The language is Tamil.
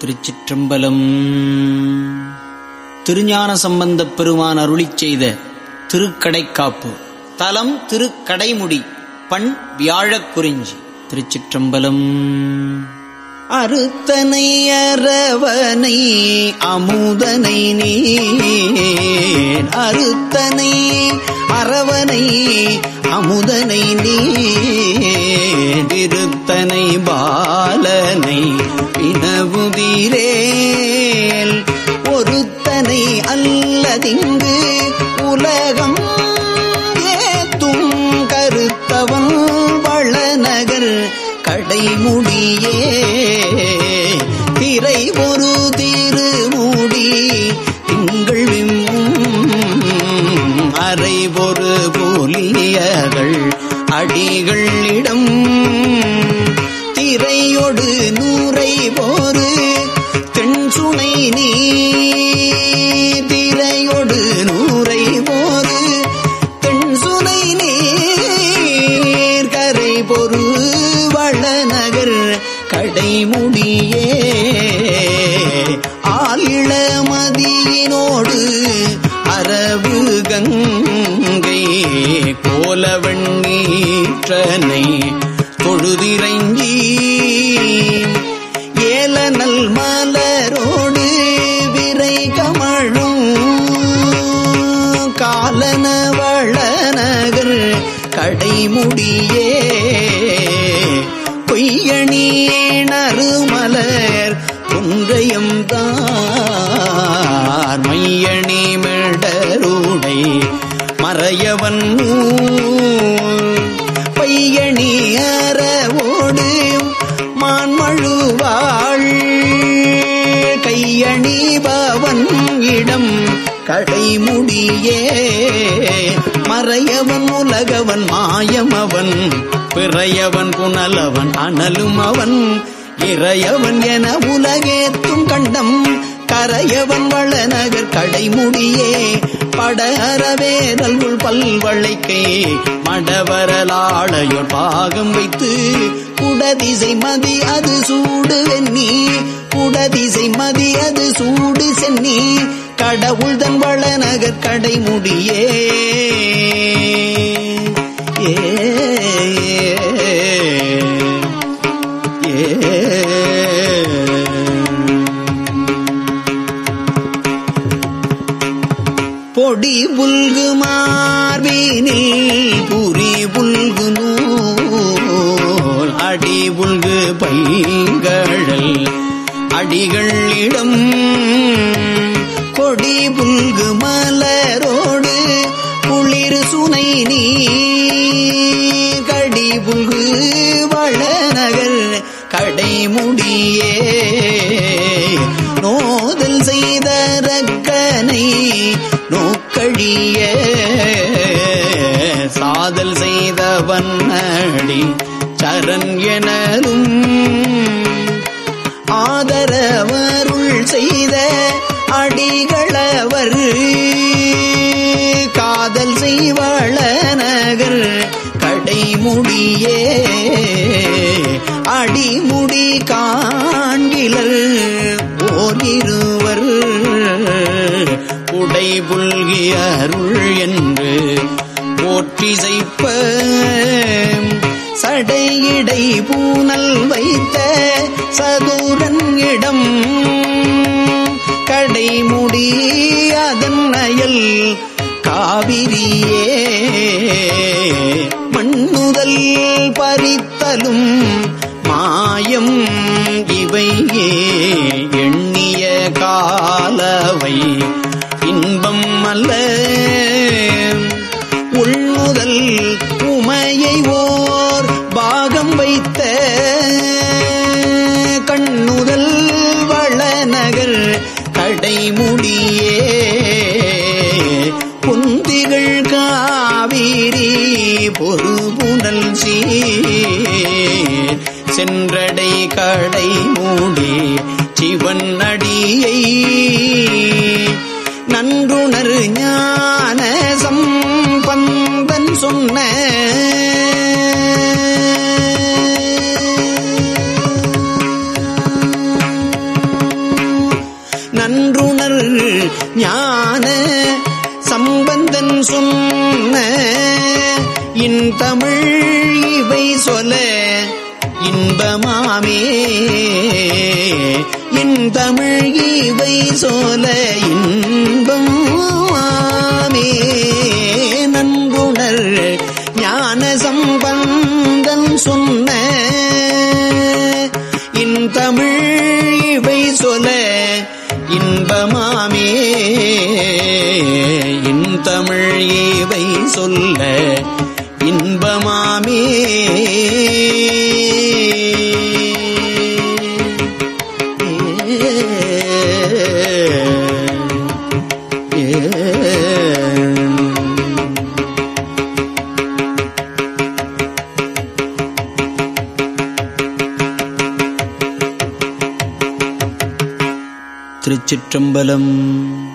திருச்சிற்றம்பலம். திருஞான சம்பந்தப் பெருமான் அருளிச் செய்த திருக்கடைக்காப்பு. தலம் திருக்கடைமுடி பண் வியாழக் குறிஞ்சி திருச்சிற்றம்பலம். அறுத்தனை அரவனை அமுதனை நீ அறுத்தனை அரவனை அமுதனை நீ திருத்தனை பாலனை வினவுதீரேல் ஒருத்தனை அல்லதிங்கு கடைமுடியே திரை ஒரு திருமுடி திங்கள் விம்மும் அரை ஒரு புலியர்கள் அடிகளிடம் திரையொடு கடைமுடியே ஆளிளமதியினோடு அரபு கங்கை கோலவண்ணீற்றனை தொழுதிரங்கி ஏல நல்மா மறையவன் பையணி அறவோடு மான்மழுவாள் கையணி பவன் இடம் கடைமுடியே மறையவன் உலகவன் மாயமவன் பிறையவன் புனலவன் அனலும் அவன் இறையவன் என உலகேத்தும் கண்டம் கரையவன் வளநகர் கடைமுடியே படரவேதல் உள் பல்வளைக்கை மடவரலாளையோர் பாகம் வைத்து குடதிசை மதி அது சூடு வெண்ணி குடதிசை மதி அது சூடு சென்னி கடவுள் தன் வளநகர் கடைமுடியே. பொடி புல்கு மார்பினில் புரி புல்கு நூல் அடி புல்கு பைங்கழல் அடிகளிடம் கொடி புல்கு மார் கடைமுடியே. நோதல் செய்த ரக்கனை நோக்கழிய. சாதல் செய்தவன் அடி சரண் எனலும் ஆதரவருள் செய்த அடிகளவர். காதல் செய்வாள நகர் கடைமுடியே. அடிமுடி காண்கிலர் ஓர் இருவர். உடை புல்கி அருள் என்று போற்றிசைப்ப சடையிடை பூனல் வைத்த சதுரன் இடம். கடைமுடி அதன் அயல் காவிரியே. மண்ணுதல் பறித்தலும் மாயம் இவையே எண்ணிய காலவை. இன்பம் அல்ல சென்றடை கடை மூடி சிவன் அடியை நன்றுணர் ஞான சம்பந்தன் சொன்ன நன்றுணர் ஞான சம்பந்தன் சொன்ன இன் தமிழ் இவை சொல்ல இன்பமாமே. இன்தமிழ் இவை சோல இன்பம் இன்பமாமே. நன்புணர் ஞான சம்பந்தன் சொன்ன இன்தமிழ் இவை சொல இன்பமாமே. இன்தமிழ் இவை சொல்ல இன்பமாமே. திருச்சிற்றம்பலம்.